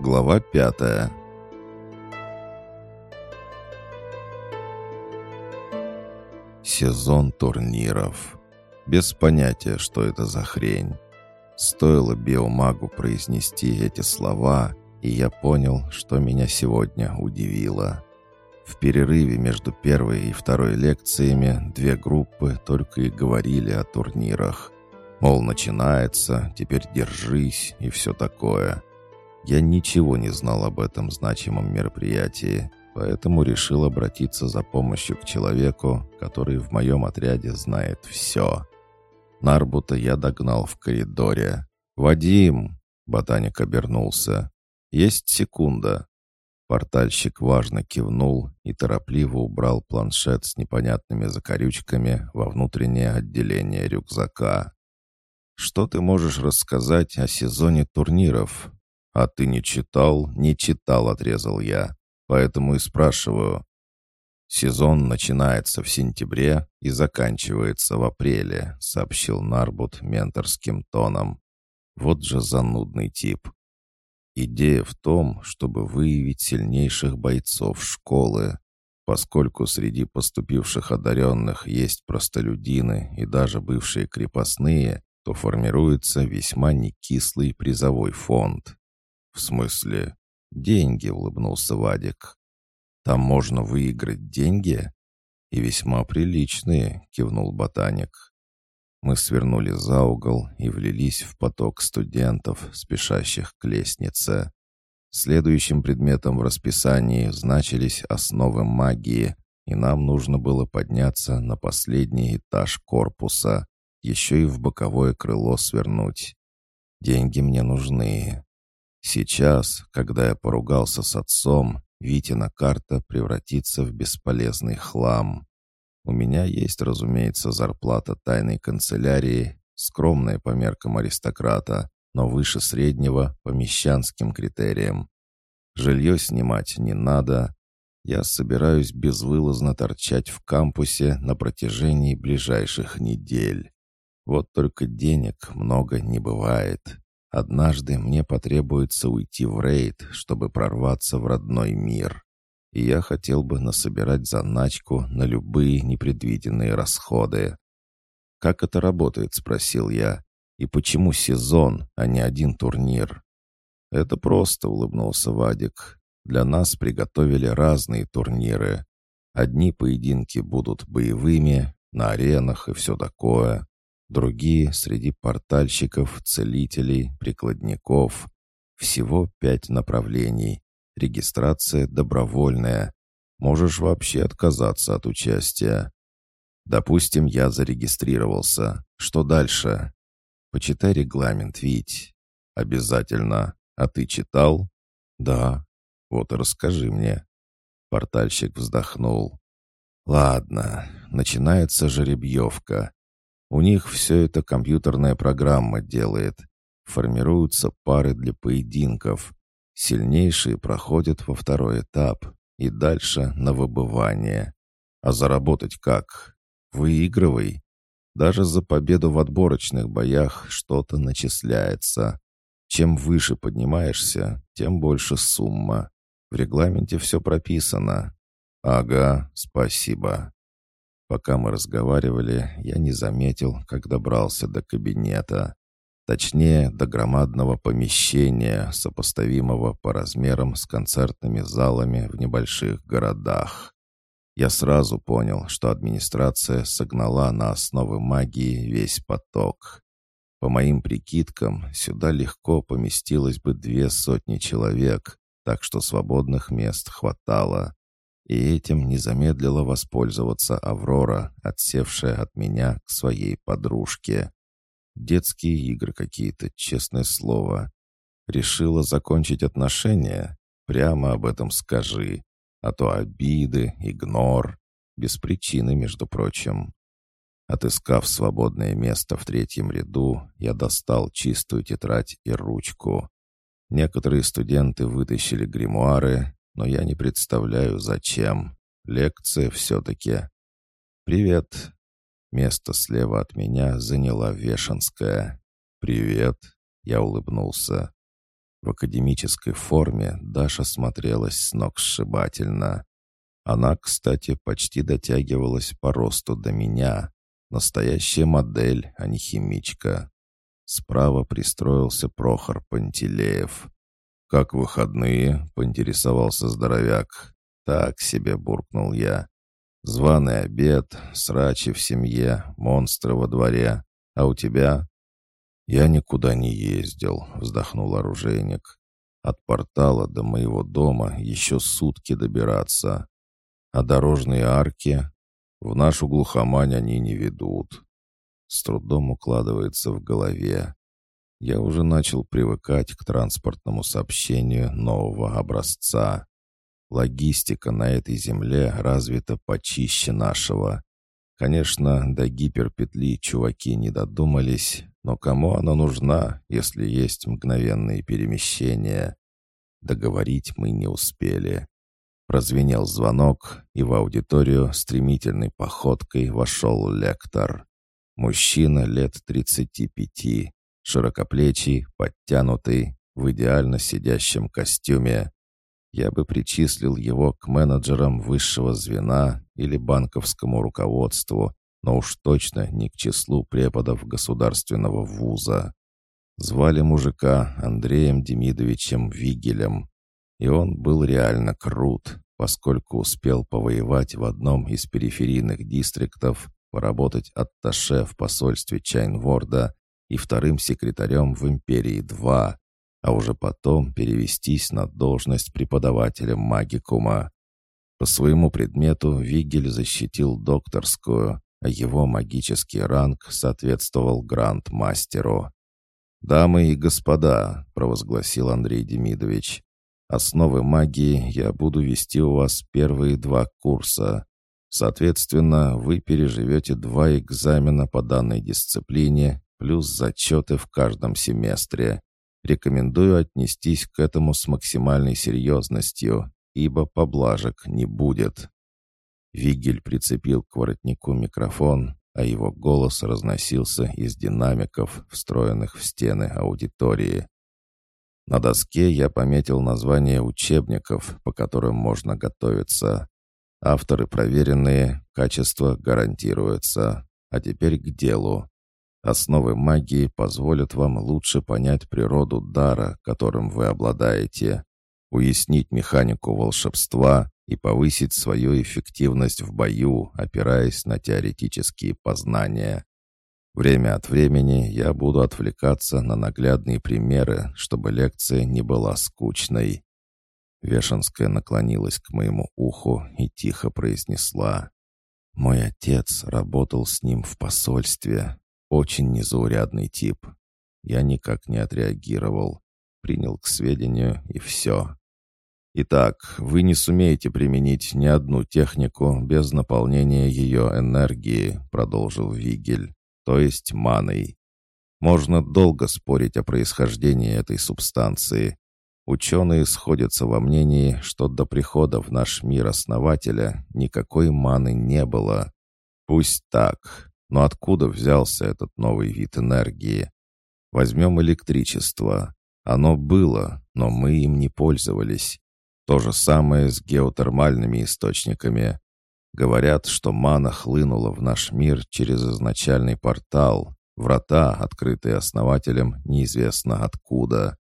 Глава пятая Сезон турниров. Без понятия, что это за хрень. Стоило биомагу произнести эти слова, и я понял, что меня сегодня удивило. В перерыве между первой и второй лекциями две группы только и говорили о турнирах. Мол, начинается, теперь держись и все такое. Я ничего не знал об этом значимом мероприятии, поэтому решил обратиться за помощью к человеку, который в моем отряде знает все. Нарбута я догнал в коридоре. «Вадим!» — ботаник обернулся. «Есть секунда». Портальщик важно кивнул и торопливо убрал планшет с непонятными закорючками во внутреннее отделение рюкзака. «Что ты можешь рассказать о сезоне турниров?» «А ты не читал?» «Не читал», — отрезал я. «Поэтому и спрашиваю». «Сезон начинается в сентябре и заканчивается в апреле», — сообщил Нарбут менторским тоном. «Вот же занудный тип. Идея в том, чтобы выявить сильнейших бойцов школы. Поскольку среди поступивших одаренных есть простолюдины и даже бывшие крепостные, то формируется весьма некислый призовой фонд. «В смысле?» «Деньги», — улыбнулся Вадик. «Там можно выиграть деньги?» «И весьма приличные», — кивнул ботаник. Мы свернули за угол и влились в поток студентов, спешащих к лестнице. Следующим предметом в расписании значились основы магии, и нам нужно было подняться на последний этаж корпуса, еще и в боковое крыло свернуть. Деньги мне нужны. Сейчас, когда я поругался с отцом, Витина карта превратится в бесполезный хлам. У меня есть, разумеется, зарплата тайной канцелярии, скромная по меркам аристократа, но выше среднего по мещанским критериям. Жилье снимать не надо. Я собираюсь безвылазно торчать в кампусе на протяжении ближайших недель. Вот только денег много не бывает. Однажды мне потребуется уйти в рейд, чтобы прорваться в родной мир. И я хотел бы насобирать заначку на любые непредвиденные расходы. «Как это работает?» — спросил я. «И почему сезон, а не один турнир?» «Это просто», — улыбнулся Вадик. «Для нас приготовили разные турниры. Одни поединки будут боевыми, на аренах и все такое другие среди портальщиков, целителей, прикладников. Всего пять направлений. Регистрация добровольная. Можешь вообще отказаться от участия. Допустим, я зарегистрировался. Что дальше? Почитай регламент, Вить. Обязательно. А ты читал? Да. Вот и расскажи мне. Портальщик вздохнул. Ладно, начинается жеребьевка. У них все это компьютерная программа делает. Формируются пары для поединков. Сильнейшие проходят во второй этап и дальше на выбывание. А заработать как? Выигрывай. Даже за победу в отборочных боях что-то начисляется. Чем выше поднимаешься, тем больше сумма. В регламенте все прописано. Ага, спасибо. Пока мы разговаривали, я не заметил, как добрался до кабинета. Точнее, до громадного помещения, сопоставимого по размерам с концертными залами в небольших городах. Я сразу понял, что администрация согнала на основы магии весь поток. По моим прикидкам, сюда легко поместилось бы две сотни человек, так что свободных мест хватало. И этим не замедлила воспользоваться Аврора, отсевшая от меня к своей подружке. Детские игры какие-то, честное слово. Решила закончить отношения? Прямо об этом скажи. А то обиды, игнор. Без причины, между прочим. Отыскав свободное место в третьем ряду, я достал чистую тетрадь и ручку. Некоторые студенты вытащили гримуары, но я не представляю, зачем. Лекция все-таки. «Привет». Место слева от меня заняла Вешенская. «Привет». Я улыбнулся. В академической форме Даша смотрелась с ног сшибательно. Она, кстати, почти дотягивалась по росту до меня. Настоящая модель, а не химичка. Справа пристроился Прохор Пантелеев. «Как выходные?» — поинтересовался здоровяк. «Так себе», — буркнул я. «Званый обед, срачи в семье, монстры во дворе. А у тебя?» «Я никуда не ездил», — вздохнул оружейник. «От портала до моего дома еще сутки добираться. А дорожные арки? В нашу глухомань они не ведут». С трудом укладывается в голове. Я уже начал привыкать к транспортному сообщению нового образца. Логистика на этой земле развита почище нашего. Конечно, до гиперпетли чуваки не додумались, но кому она нужна, если есть мгновенные перемещения? Договорить мы не успели. Прозвенел звонок, и в аудиторию стремительной походкой вошел лектор. Мужчина лет тридцати пяти, широкоплечий, подтянутый, в идеально сидящем костюме. Я бы причислил его к менеджерам высшего звена или банковскому руководству, но уж точно не к числу преподов государственного вуза. Звали мужика Андреем Демидовичем Вигелем, и он был реально крут, поскольку успел повоевать в одном из периферийных дистриктов, поработать атташе в посольстве Чайнворда и вторым секретарем в Империи-2, а уже потом перевестись на должность преподавателя магикума. По своему предмету Вигель защитил докторскую, а его магический ранг соответствовал гранд-мастеру. «Дамы и господа», — провозгласил Андрей Демидович, «основы магии я буду вести у вас первые два курса. Соответственно, вы переживете два экзамена по данной дисциплине, плюс зачеты в каждом семестре. Рекомендую отнестись к этому с максимальной серьезностью, ибо поблажек не будет. Вигель прицепил к воротнику микрофон, а его голос разносился из динамиков, встроенных в стены аудитории. На доске я пометил название учебников, по которым можно готовиться. Авторы проверенные, качество гарантируется. А теперь к делу. Основы магии позволят вам лучше понять природу дара, которым вы обладаете, уяснить механику волшебства и повысить свою эффективность в бою, опираясь на теоретические познания. Время от времени я буду отвлекаться на наглядные примеры, чтобы лекция не была скучной. Вешенская наклонилась к моему уху и тихо произнесла. «Мой отец работал с ним в посольстве. Очень незаурядный тип. Я никак не отреагировал. Принял к сведению, и все. Итак, вы не сумеете применить ни одну технику без наполнения ее энергии, продолжил Вигель, то есть маной. Можно долго спорить о происхождении этой субстанции. Ученые сходятся во мнении, что до прихода в наш мир основателя никакой маны не было. Пусть так, но откуда взялся этот новый вид энергии? Возьмем электричество. Оно было, но мы им не пользовались. То же самое с геотермальными источниками. Говорят, что мана хлынула в наш мир через изначальный портал, врата, открытые основателем неизвестно откуда.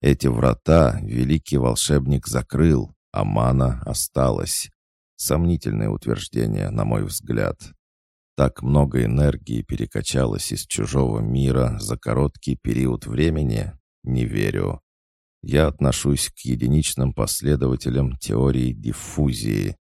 Эти врата великий волшебник закрыл, а мана осталась. Сомнительное утверждение, на мой взгляд. Так много энергии перекачалось из чужого мира за короткий период времени? Не верю я отношусь к единичным последователям теории диффузии.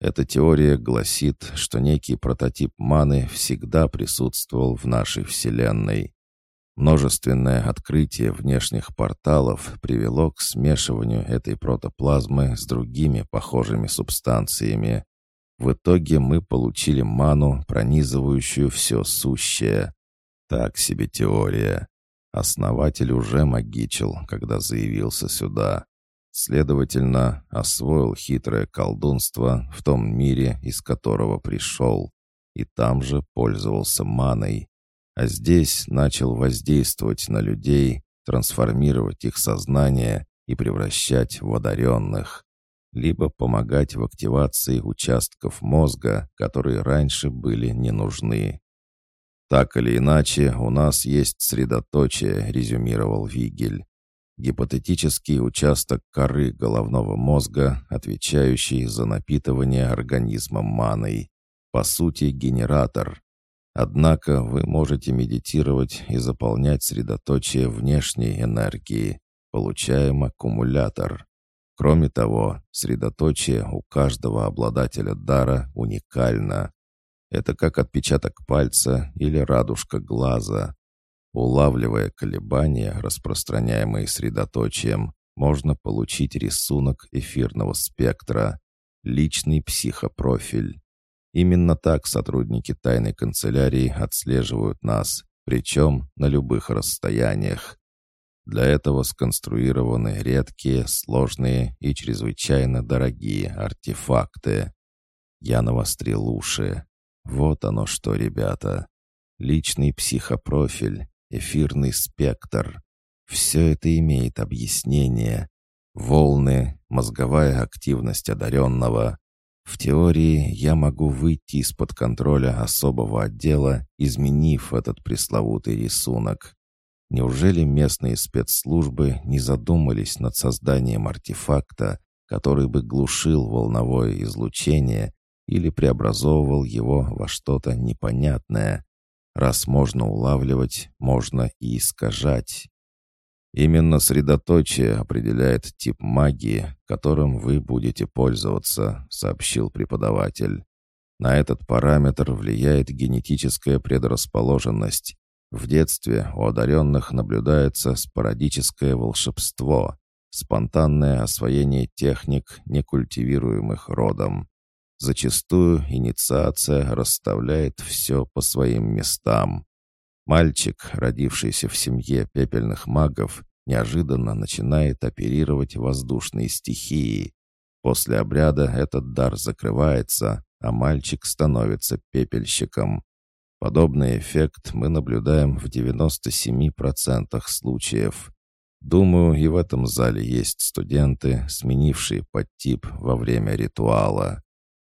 Эта теория гласит, что некий прототип маны всегда присутствовал в нашей Вселенной. Множественное открытие внешних порталов привело к смешиванию этой протоплазмы с другими похожими субстанциями. В итоге мы получили ману, пронизывающую все сущее. Так себе теория. Основатель уже магичил, когда заявился сюда. Следовательно, освоил хитрое колдунство в том мире, из которого пришел, и там же пользовался маной. А здесь начал воздействовать на людей, трансформировать их сознание и превращать в одаренных, либо помогать в активации участков мозга, которые раньше были не нужны. «Так или иначе, у нас есть средоточие», — резюмировал Вигель. Гипотетический участок коры головного мозга, отвечающий за напитывание организма маной. По сути, генератор. Однако вы можете медитировать и заполнять средоточие внешней энергии, получаем аккумулятор. Кроме того, средоточие у каждого обладателя дара уникально. Это как отпечаток пальца или радужка глаза. Улавливая колебания, распространяемые средоточием, можно получить рисунок эфирного спектра, личный психопрофиль. Именно так сотрудники тайной канцелярии отслеживают нас, причем на любых расстояниях. Для этого сконструированы редкие, сложные и чрезвычайно дорогие артефакты. Я навострил уши. Вот оно что, ребята. Личный психопрофиль, эфирный спектр. Все это имеет объяснение. Волны, мозговая активность одаренного. В теории я могу выйти из-под контроля особого отдела, изменив этот пресловутый рисунок. Неужели местные спецслужбы не задумались над созданием артефакта, который бы глушил волновое излучение или преобразовывал его во что-то непонятное? Раз можно улавливать, можно и искажать. Именно средоточие определяет тип магии, которым вы будете пользоваться, сообщил преподаватель. На этот параметр влияет генетическая предрасположенность, в детстве у одаренных наблюдается спорадическое волшебство, спонтанное освоение техник, некультивируемых родом. Зачастую инициация расставляет все по своим местам. Мальчик, родившийся в семье пепельных магов, неожиданно начинает оперировать воздушной стихией. После обряда этот дар закрывается, а мальчик становится пепельщиком. Подобный эффект мы наблюдаем в 97% случаев. Думаю, и в этом зале есть студенты, сменившие подтип во время ритуала.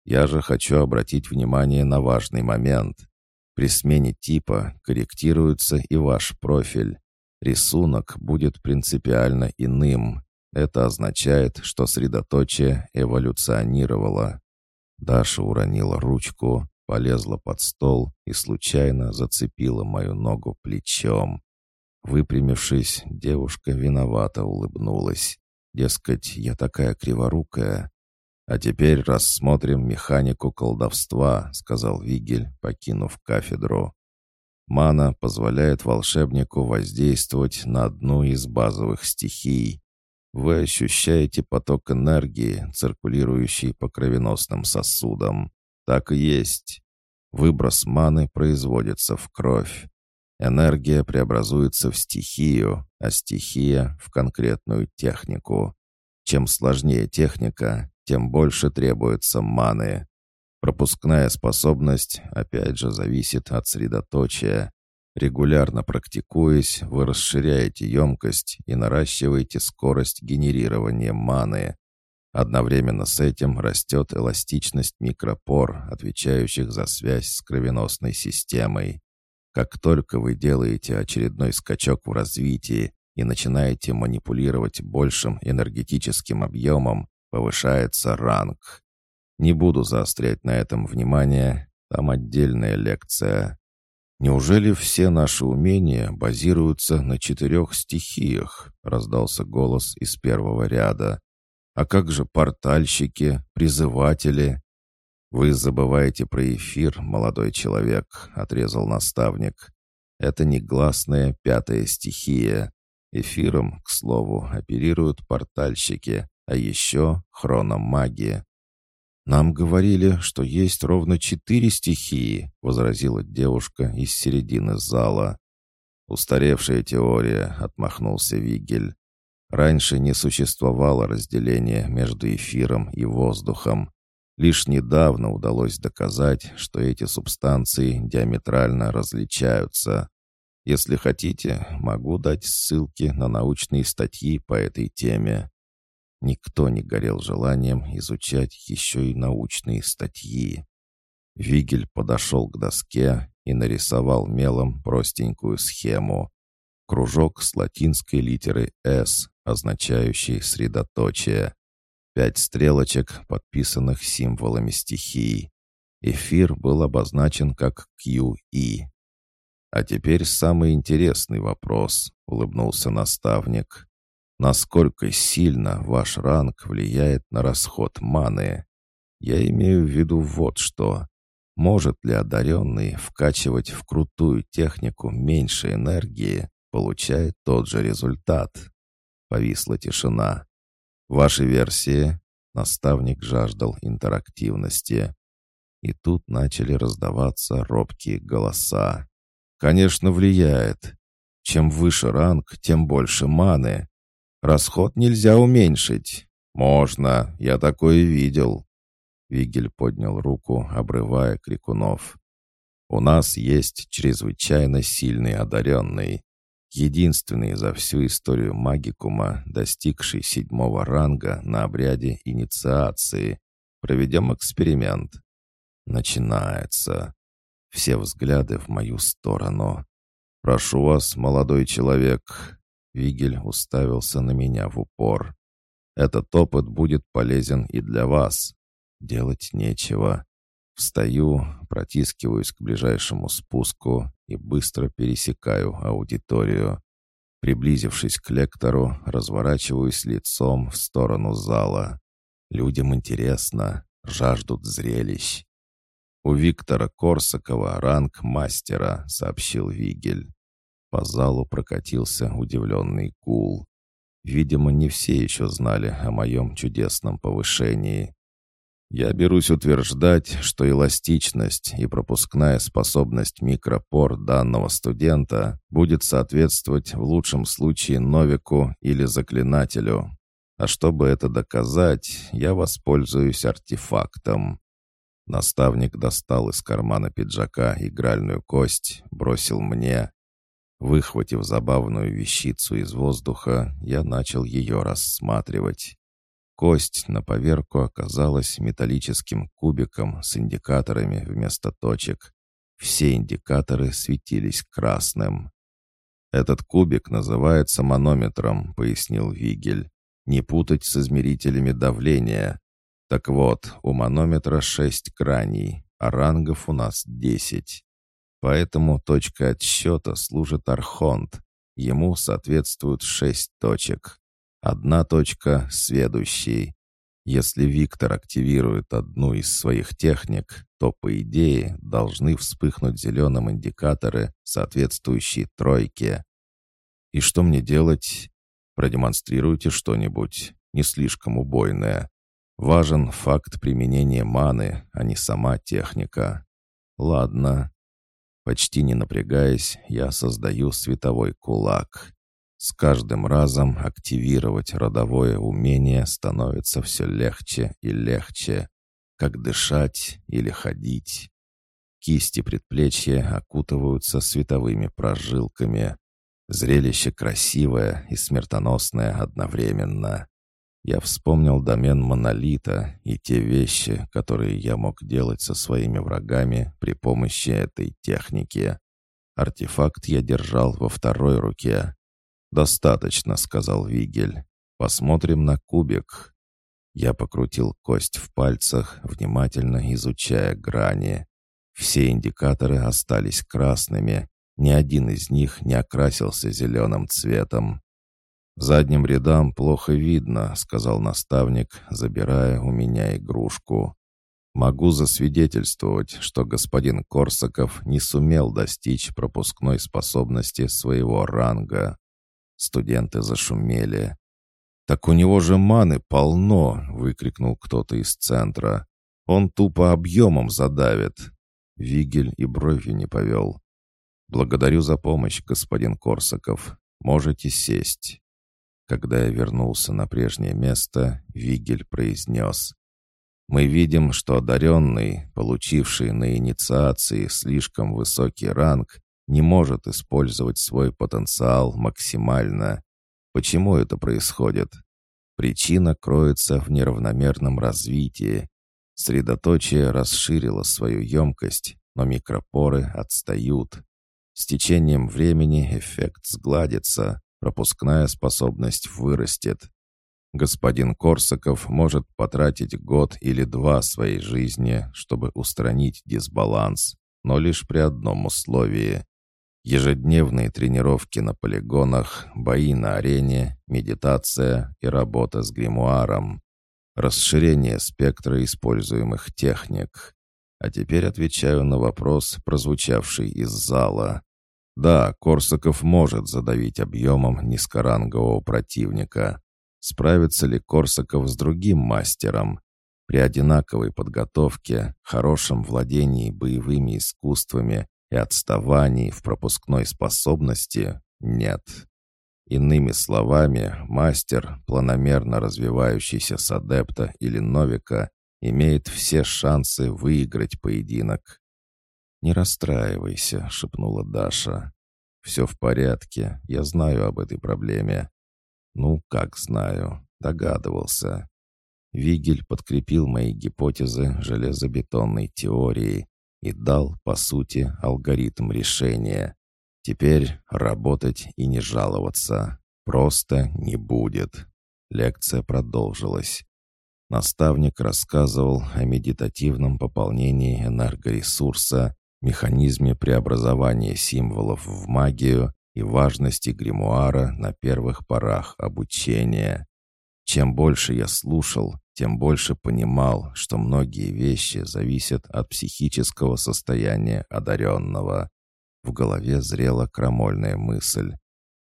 Я же хочу обратить внимание на важный момент. При смене типа корректируется и ваш профиль. Рисунок будет принципиально иным. Это означает, что средоточие эволюционировало. Даша уронила ручку, полезла под стол и случайно зацепила мою ногу плечом. Выпрямившись, девушка виновато улыбнулась. Дескать, я такая криворукая. «А теперь рассмотрим механику колдовства», — сказал Вигель, покинув кафедру. Мана позволяет волшебнику воздействовать на одну из базовых стихий. Вы ощущаете поток энергии, циркулирующий по кровеносным сосудам. Так и есть. Выброс маны производится в кровь. Энергия преобразуется в стихию, а стихия — в конкретную технику. Чем сложнее техника, тем больше требуется маны. Пропускная способность, опять же, зависит от средоточия. Регулярно практикуясь, вы расширяете емкость и наращиваете скорость генерирования маны. Одновременно с этим растет эластичность микропор, отвечающих за связь с кровеносной системой. Как только вы делаете очередной скачок в развитии и начинаете манипулировать большим энергетическим объемом, повышается ранг. Не буду заострять на этом внимание, там отдельная лекция. «Неужели все наши умения базируются на четырех стихиях?» — раздался голос из первого ряда. А как же портальщики, призыватели? Вы забываете про эфир, молодой человек, отрезал наставник. Это негласная пятая стихия. Эфиром, к слову, оперируют портальщики, а еще хрономаги. «Нам говорили, что есть ровно четыре стихии», — возразила девушка из середины зала. «Устаревшая теория», — отмахнулся Вигель. Раньше не существовало разделения между эфиром и воздухом. Лишь недавно удалось доказать, что эти субстанции диаметрально различаются. Если хотите, могу дать ссылки на научные статьи по этой теме. Никто не горел желанием изучать еще и научные статьи. Вигель подошел к доске и нарисовал мелом простенькую схему. Кружок с латинской литерой «С», означающей «средоточие». Пять стрелочек, подписанных символами стихий. Эфир был обозначен как QE. «А теперь самый интересный вопрос», — улыбнулся наставник. «Насколько сильно ваш ранг влияет на расход маны? Я имею в виду вот что. Может ли одаренный вкачивать в крутую технику меньше энергии, получая тот же результат?» Повисла тишина. «Ваши версии?» Наставник жаждал интерактивности. И тут начали раздаваться робкие голоса. Конечно, влияет. Чем выше ранг, тем больше маны. Расход нельзя уменьшить. Можно, я такое видел. Вигель поднял руку, обрывая крикунов. «У нас есть чрезвычайно сильный одаренный, единственный за всю историю магикума, достигший седьмого ранга на обряде инициации. Проведем эксперимент». Начинается. Все взгляды в мою сторону. «Прошу вас, молодой человек». Вигель уставился на меня в упор. «Этот опыт будет полезен и для вас. Делать нечего. Встаю, протискиваюсь к ближайшему спуску и быстро пересекаю аудиторию. Приблизившись к лектору, разворачиваюсь лицом в сторону зала. Людям интересно, жаждут зрелищ. «У Виктора Корсакова ранг мастера», — сообщил Вигель. По залу прокатился удивленный гул. Видимо, не все еще знали о моем чудесном повышении. Я берусь утверждать, что эластичность и пропускная способность микропор данного студента будет соответствовать в лучшем случае новику или заклинателю. А чтобы это доказать, я воспользуюсь артефактом. Наставник достал из кармана пиджака игральную кость, бросил мне. Выхватив забавную вещицу из воздуха, я начал ее рассматривать. Кость на поверку оказалась металлическим кубиком с индикаторами вместо точек. Все индикаторы светились красным. «Этот кубик называется манометром», — пояснил Вигель. «Не путать с измерителями давления. Так вот, у манометра шесть граней, а рангов у нас десять. Поэтому точкой отсчета служит архонт. Ему соответствуют шесть точек. Одна точка — следующий. Если Виктор активирует одну из своих техник, то, по идее, должны вспыхнуть зеленым индикаторы, соответствующие тройке. И что мне делать? Продемонстрируйте что-нибудь, не слишком убойное. Важен факт применения маны, а не сама техника. Ладно. Почти не напрягаясь, я создаю световой кулак. С каждым разом активировать родовое умение становится все легче и легче, как дышать или ходить. Кисти предплечья окутываются световыми прожилками. Зрелище красивое и смертоносное одновременно. Я вспомнил домен монолита и те вещи, которые я мог делать со своими врагами при помощи этой техники. Артефакт я держал во второй руке. «Достаточно», — сказал Вигель. «Посмотрим на кубик». Я покрутил кость в пальцах, внимательно изучая грани. Все индикаторы остались красными, ни один из них не окрасился зеленым цветом. «Задним рядам плохо видно», — сказал наставник, забирая у меня игрушку. «Могу засвидетельствовать, что господин Корсаков не сумел достичь пропускной способности своего ранга». Студенты зашумели. «Так у него же маны полно!» — выкрикнул кто-то из центра. «Он тупо объемом задавит!» Вигель и бровью не повел. «Благодарю за помощь, господин Корсаков. Можете сесть». Когда я вернулся на прежнее место, Вигель произнес. «Мы видим, что одаренный, получивший на инициации слишком высокий ранг, не может использовать свой потенциал максимально. Почему это происходит? Причина кроется в неравномерном развитии. Средоточие расширило свою емкость, но микропоры отстают. С течением времени эффект сгладится, пропускная способность вырастет. Господин Корсаков может потратить год или два своей жизни, чтобы устранить дисбаланс, но лишь при одном условии. Ежедневные тренировки на полигонах, бои на арене, медитация и работа с гримуаром. Расширение спектра используемых техник. А теперь отвечаю на вопрос, прозвучавший из зала. Да, Корсаков может задавить объемом низкорангового противника. Справится ли Корсаков с другим мастером? При одинаковой подготовке, хорошем владении боевыми искусствами и отставании в пропускной способности нет. Иными словами, мастер, планомерно развивающийся с адепта или новика, имеет все шансы выиграть поединок. «Не расстраивайся», — шепнула Даша. «Все в порядке, я знаю об этой проблеме». «Ну, как знаю, догадывался». Вигель подкрепил мои гипотезы железобетонной теорией, и дал, по сути, алгоритм решения. Теперь работать и не жаловаться. Просто не будет. Лекция продолжилась. Наставник рассказывал о медитативном пополнении энергоресурса, механизме преобразования символов в магию и важности гримуара на первых порах обучения. Чем больше я слушал, тем больше понимал, что многие вещи зависят от психического состояния одаренного. В голове зрела крамольная мысль.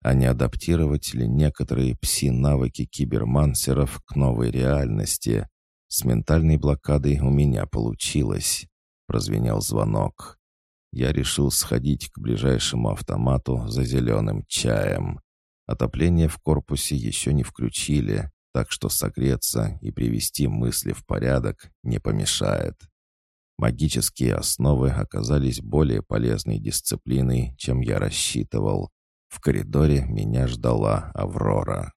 А не адаптировать ли некоторые пси-навыки кибермансеров к новой реальности? С ментальной блокадой у меня получилось. Прозвенел звонок. Я решил сходить к ближайшему автомату за зеленым чаем. Отопление в корпусе еще не включили, так что согреться и привести мысли в порядок не помешает. Магические основы оказались более полезной дисциплиной, чем я рассчитывал. В коридоре меня ждала Аврора.